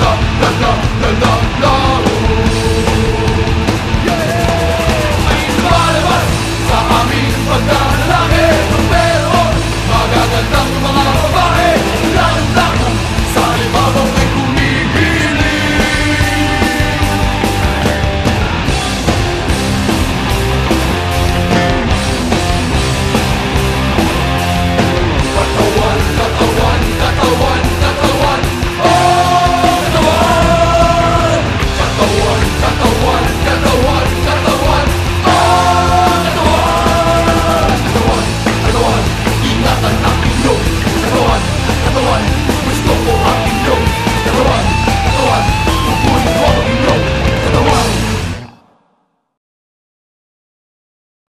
no, no, no, go.